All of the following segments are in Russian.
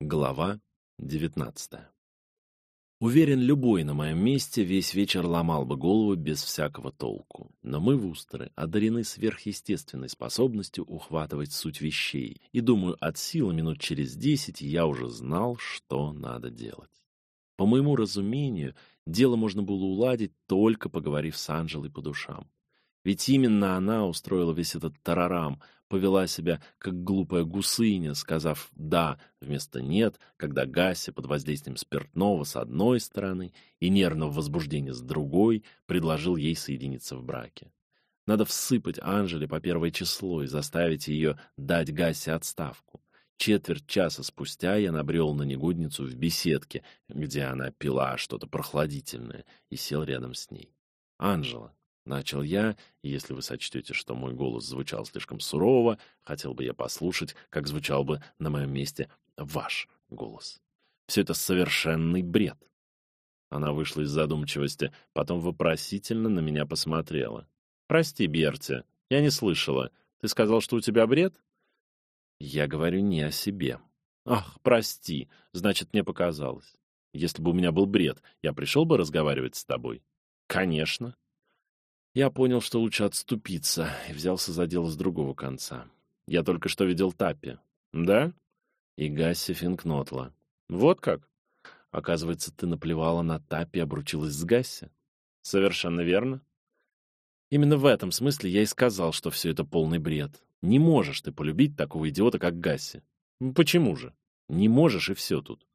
Глава 19. Уверен, любой на моем месте весь вечер ломал бы голову без всякого толку. Но мы, вустеры, одарены сверхъестественной способностью ухватывать суть вещей, и, думаю, от силы минут через десять я уже знал, что надо делать. По моему разумению, дело можно было уладить, только поговорив с Анжелой по душам. Ведь именно она устроила весь этот тарарам, повела себя как глупая гусыня, сказав «да» вместо «нет», когда Гася под воздействием спиртного с одной стороны и нервного возбуждения с другой предложил ей соединиться в браке. Надо всыпать Анжеле по первое число и заставить ее дать Гасе отставку. Четверть часа спустя я набрел на негодницу в беседке, где она пила что-то прохладительное, и сел рядом с ней. «Анжела, Начал я, и если вы сочтете, что мой голос звучал слишком сурово, хотел бы я послушать, как звучал бы на моем месте ваш голос. Все это совершенный бред. Она вышла из задумчивости, потом вопросительно на меня посмотрела. «Прости, Берти, я не слышала. Ты сказал, что у тебя бред?» «Я говорю не о себе». «Ах, прости, значит, мне показалось. Если бы у меня был бред, я пришел бы разговаривать с тобой?» «Конечно. Я понял, что лучше отступиться, и взялся за дело с другого конца. Я только что видел Таппи. Да? И Гасси Финкнотла. Вот как? Оказывается, ты наплевала на Таппи и обручилась с Гасси? Совершенно верно. Именно в этом смысле я и сказал, что все это полный бред. Не можешь ты полюбить такого идиота, как Гасси. Почему же? Не можешь, и все тут.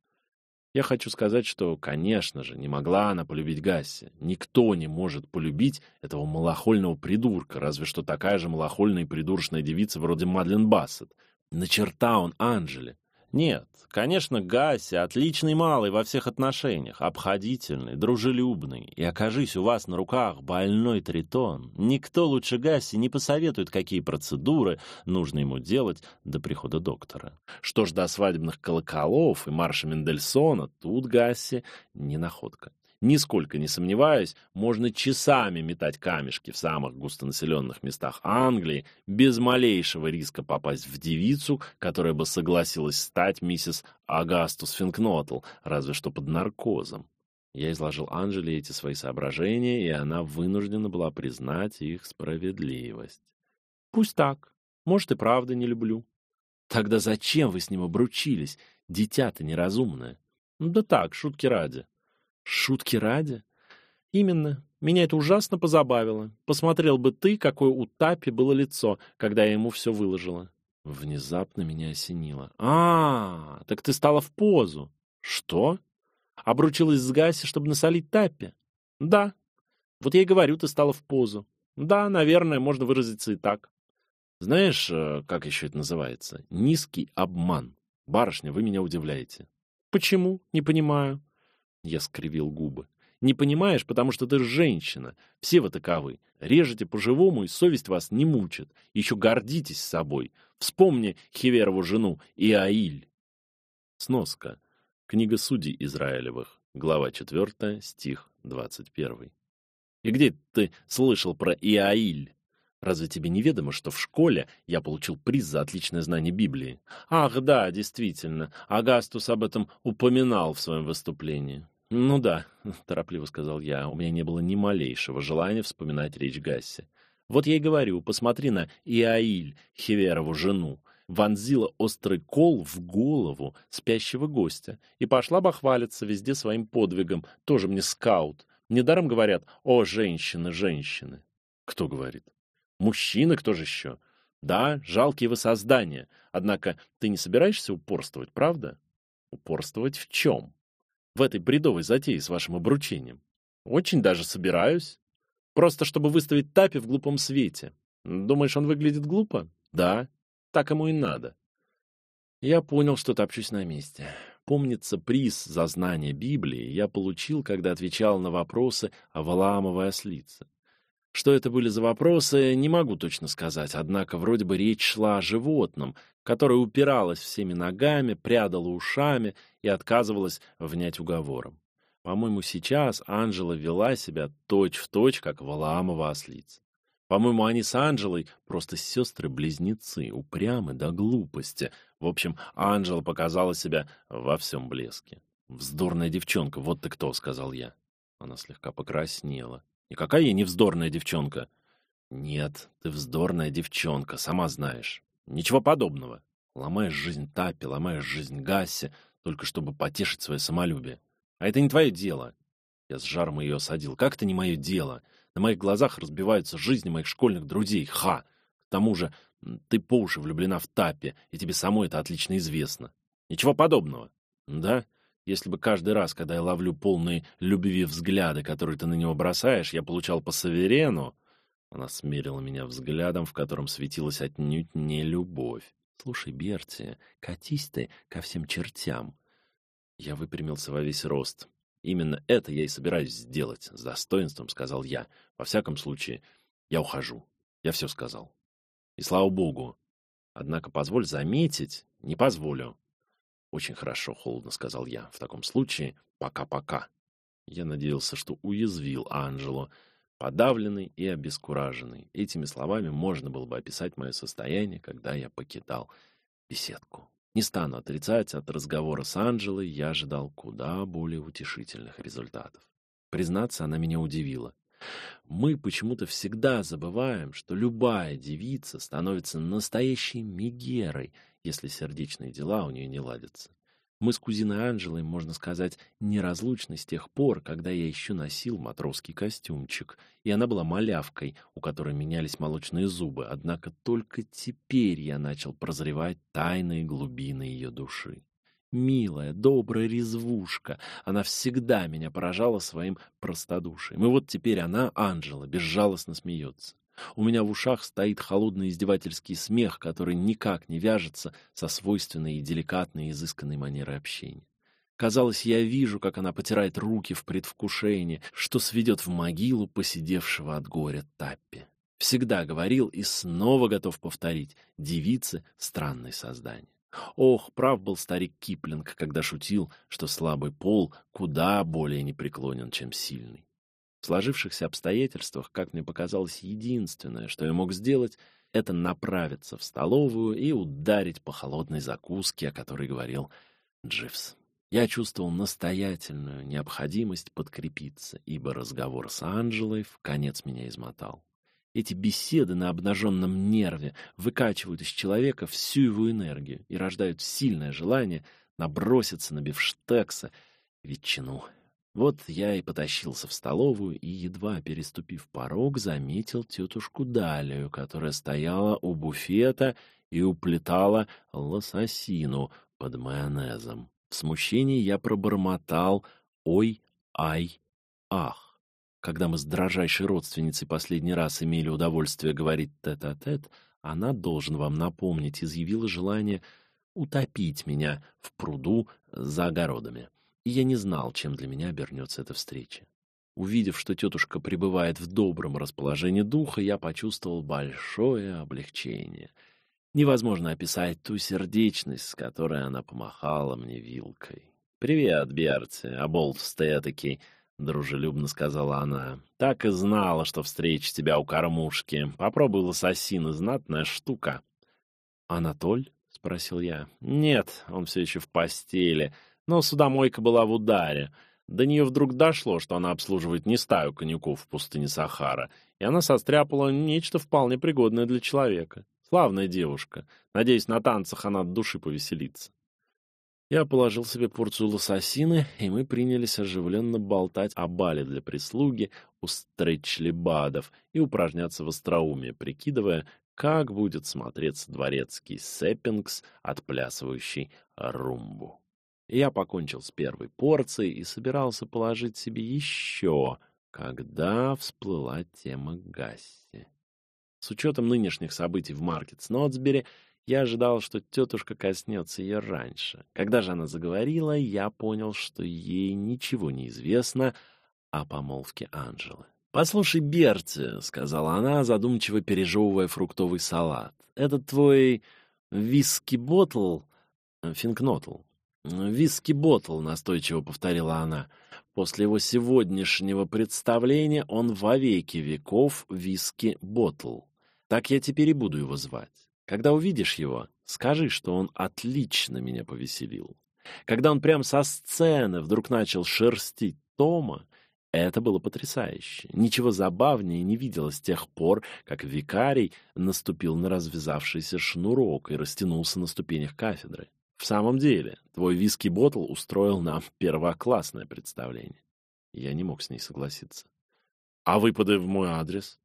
Я хочу сказать, что, конечно же, не могла она полюбить Гасси. Никто не может полюбить этого малохольного придурка, разве что такая же малохольная и придурочная девица вроде Мадлен Бассет. На черта он Анжели. Нет, конечно, Гаси отличный малый во всех отношениях, обходительный, дружелюбный. И окажись у вас на руках больной тритон, никто лучше Гаси не посоветует, какие процедуры нужно ему делать до прихода доктора. Что ж до свадебных колоколов и марша Мендельсона, тут Гаси не находка. Нисколько не сомневаюсь, можно часами метать камешки в самых густонаселенных местах Англии без малейшего риска попасть в девицу, которая бы согласилась стать миссис Агастус Финкнотл, разве что под наркозом. Я изложил Анжеле эти свои соображения, и она вынуждена была признать их справедливость. Пусть так. Может, и правда не люблю. Тогда зачем вы с ним обручились? Дитя-то неразумное. Да так, шутки ради. Шутки ради? Именно. Меня это ужасно позабавило. Посмотрел бы ты, какое у Тапи было лицо, когда я ему все выложила. Внезапно меня осенило. А, так ты стала в позу. Что? Обручилась с Гаси, чтобы насолить Таппе? Да. Вот я и говорю, ты стала в позу. Да, наверное, можно выразиться и так. Знаешь, э, как еще это называется? Низкий обман. Барышня, вы меня удивляете. Почему? Не понимаю. Я скривил губы. Не понимаешь, потому что ты женщина. Все вы таковы. Режете по-живому, и совесть вас не мучит. Еще гордитесь собой. Вспомни Хиверову жену Иаиль. Сноска. Книга судей Израилевых. Глава 4, стих 21. И где ты слышал про Иаиль? Разве тебе неведомо, что в школе я получил приз за отличное знание Библии? Ах, да, действительно. Агастус об этом упоминал в своем выступлении. Ну да, торопливо сказал я. У меня не было ни малейшего желания вспоминать речь Гасси. Вот я и говорю, посмотри на Иаиль, Хеверову жену. Вонзила острый кол в голову спящего гостя и пошла бахвалиться везде своим подвигом. Тоже мне скаут. Недаром говорят «О, женщины, женщины». Кто говорит? Мужчины, кто же еще? Да, жалкие вы создания. Однако ты не собираешься упорствовать, правда? Упорствовать в чем? В этой бредовой затее с вашим обручением. Очень даже собираюсь. Просто чтобы выставить Тапи в глупом свете. Думаешь, он выглядит глупо? Да, так ему и надо. Я понял, что топчусь на месте. Помнится, приз за знание Библии я получил, когда отвечал на вопросы о Валаамовой ослице. Что это были за вопросы, не могу точно сказать, однако вроде бы речь шла о животном, которое упиралось всеми ногами, прядало ушами и отказывалось внять уговором. По-моему, сейчас Анжела вела себя точь-в-точь, точь, как Валаамова ослица. По-моему, они с Анжелой просто сестры-близнецы, упрямы до глупости. В общем, Анжела показала себя во всем блеске. «Вздорная девчонка, вот ты кто», — сказал я. Она слегка покраснела. «Никакая я не вздорная девчонка». «Нет, ты вздорная девчонка, сама знаешь. Ничего подобного. Ломаешь жизнь Тапи, ломаешь жизнь Гасси, только чтобы потешить свое самолюбие. А это не твое дело». Я с жаром ее осадил. «Как это не мое дело? На моих глазах разбиваются жизни моих школьных друзей. Ха! К тому же ты по уши влюблена в Тапи, и тебе самой это отлично известно. Ничего подобного. Да? Если бы каждый раз, когда я ловлю полные любви взгляды, которые ты на него бросаешь, я получал по саверену... Она смерила меня взглядом, в котором светилась отнюдь не любовь. «Слушай, Берти, катись ты ко всем чертям». Я выпрямился во весь рост. «Именно это я и собираюсь сделать, с достоинством», — сказал я. «Во всяком случае, я ухожу. Я все сказал». И слава богу. Однако позволь заметить, не позволю. Очень хорошо, холодно сказал я. В таком случае, пока-пока. Я надеялся, что уязвил Анжело, подавленный и обескураженный. Этими словами можно было бы описать мое состояние, когда я покидал беседку. Не стану отрицать, от разговора с Анжелой я ожидал куда более утешительных результатов. Признаться, она меня удивила. Мы почему-то всегда забываем, что любая девица становится настоящей мегерой, если сердечные дела у нее не ладятся. Мы с кузиной Анжелой, можно сказать, неразлучны с тех пор, когда я еще носил матросский костюмчик, и она была малявкой, у которой менялись молочные зубы, однако только теперь я начал прозревать тайные глубины ее души. Милая, добрая резвушка. Она всегда меня поражала своим простодушием. И вот теперь она, Анжела, безжалостно смеется. У меня в ушах стоит холодный издевательский смех, который никак не вяжется со свойственной и деликатной изысканной манерой общения. Казалось, я вижу, как она потирает руки в предвкушении, что сведет в могилу посидевшего от горя Таппи. Всегда говорил и снова готов повторить: девицы странное создание. Ох, прав был старик Киплинг, когда шутил, что слабый пол куда более непреклонен, чем сильный. В сложившихся обстоятельствах, как мне показалось, единственное, что я мог сделать, это направиться в столовую и ударить по холодной закуске, о которой говорил Дживс. Я чувствовал настоятельную необходимость подкрепиться, ибо разговор с Анжелой в конец меня измотал. Эти беседы на обнаженном нерве выкачивают из человека всю его энергию и рождают сильное желание наброситься на бифштекса, ветчину. Вот я и потащился в столовую и, едва переступив порог, заметил тетушку Далию, которая стояла у буфета и уплетала лососину под майонезом. В смущении я пробормотал «Ой, ай, ах». Когда мы с дрожайшей родственницей последний раз имели удовольствие говорить тет-а-тет, -тет, она, должен вам напомнить, изъявила желание утопить меня в пруду за огородами. И я не знал, чем для меня обернется эта встреча. Увидев, что тетушка пребывает в добром расположении духа, я почувствовал большое облегчение. Невозможно описать ту сердечность, с которой она помахала мне вилкой. «Привет, Берти, оболтустый этакий!» — дружелюбно сказала она. — Так и знала, что встречу тебя у кормушки. Попробуй лососины, знатная штука. — Анатоль? — спросил я. — Нет, он все еще в постели. Но судомойка была в ударе. До нее вдруг дошло, что она обслуживает не стаю конюков в пустыне Сахара, и она состряпала нечто вполне пригодное для человека. Славная девушка. Надеюсь, на танцах она от души повеселится. Я положил себе порцию лососины, и мы принялись оживленно болтать о бале для прислуги у стретчлибадов и упражняться в остроумии, прикидывая, как будет смотреться дворецкий сеппингс, отплясывающий румбу. Я покончил с первой порцией и собирался положить себе еще, когда всплыла тема Гасси. С учетом нынешних событий в Маркетс-Нотсбери я ожидал, что тетушка коснется ее раньше. Когда же она заговорила, я понял, что ей ничего не известно о помолвке Анжелы. «Послушай, Берти», — сказала она, задумчиво пережевывая фруктовый салат, — «это твой виски-ботл, финкнотл. «Виски-ботл», — настойчиво повторила она. «После его сегодняшнего представления он вовеки веков виски-ботл. Так я теперь и буду его звать. Когда увидишь его, скажи, что он отлично меня повеселил. Когда он прямо со сцены вдруг начал шерстить Тома, это было потрясающе. Ничего забавнее не видела с тех пор, как викарий наступил на развязавшийся шнурок и растянулся на ступенях кафедры. В самом деле, твой виски-ботл устроил нам первоклассное представление. Я не мог с ней согласиться. А выпады в мой адрес?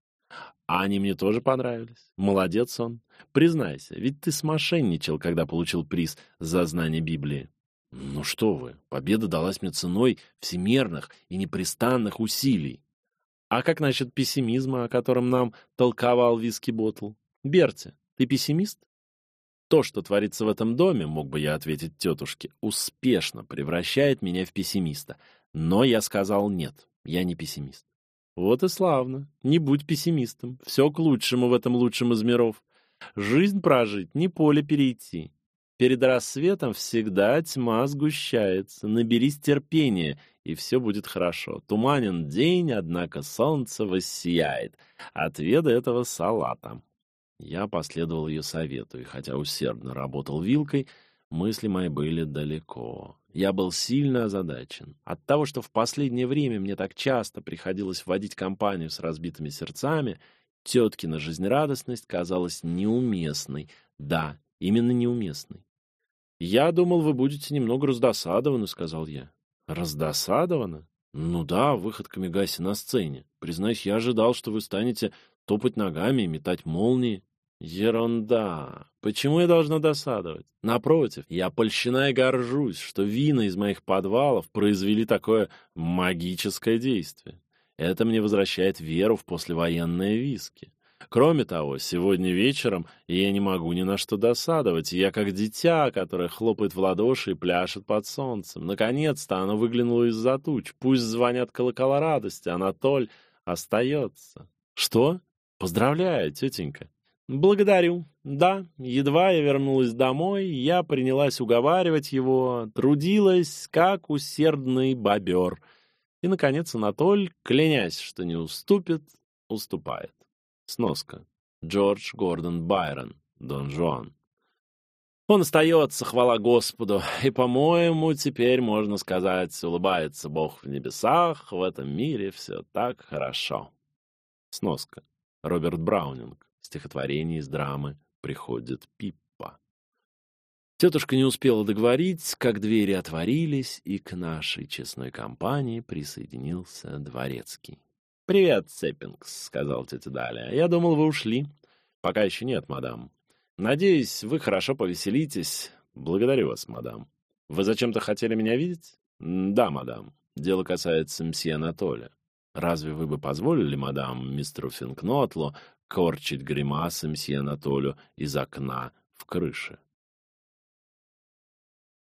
А они мне тоже понравились. Молодец он. Признайся, ведь ты смошенничал, когда получил приз за знание Библии. Ну что вы, победа далась мне ценой всемерных и непрестанных усилий. А как насчет пессимизма, о котором нам толковал виски Ботл? Берти, ты пессимист? То, что творится в этом доме, мог бы я ответить тетушке, успешно превращает меня в пессимиста. Но я сказал нет, я не пессимист. Вот и славно. Не будь пессимистом. Все к лучшему в этом лучшем из миров. Жизнь прожить, не поле перейти. Перед рассветом всегда тьма сгущается. Наберись терпения, и все будет хорошо. Туманен день, однако солнце воссияет. Отведа этого салата. Я последовал ее совету, и хотя усердно работал вилкой, мысли мои были далеко. Я был сильно озадачен. От того, что в последнее время мне так часто приходилось водить компанию с разбитыми сердцами, теткина жизнерадостность казалась неуместной. Да, именно неуместной. «Я думал, вы будете немного раздосадованы», — сказал я. «Раздосадованы? Ну да, выходками Гаси на сцене. Признаюсь, я ожидал, что вы станете топать ногами метать молнии». «Ерунда! Почему я должна досадовать? Напротив, я польщена и горжусь, что вина из моих подвалов произвели такое магическое действие. Это мне возвращает веру в послевоенные виски. Кроме того, сегодня вечером я не могу ни на что досадовать. Я как дитя, которое хлопает в ладоши и пляшет под солнцем. Наконец-то оно выглянуло из-за туч. Пусть звонят колокола радости, Анатоль остается. Что? Поздравляю, тетенька. Благодарю. Да, едва я вернулась домой, я принялась уговаривать его, трудилась, как усердный бобер. И, наконец, Анатоль, клянясь, что не уступит, уступает. Сноска. Джордж Гордон Байрон. Дон Жуан. Он остается, хвала Господу, и, по-моему, теперь, можно сказать, улыбается Бог в небесах, в этом мире все так хорошо. Сноска. Роберт Браунинг. Стихотворение из драмы «Приходит Пиппа». Тетушка не успела договорить, как двери отворились, и к нашей честной компании присоединился дворецкий. «Привет, Цеппингс», — сказал тетя Даля. «Я думал, вы ушли». «Пока еще нет, мадам. Надеюсь, вы хорошо повеселитесь. Благодарю вас, мадам. Вы зачем-то хотели меня видеть?» «Да, мадам. Дело касается мсье Анатолия. Разве вы бы позволили, мадам, мистеру Финкнотлу корчить гримасы мсье Анатолию из окна в крыше?»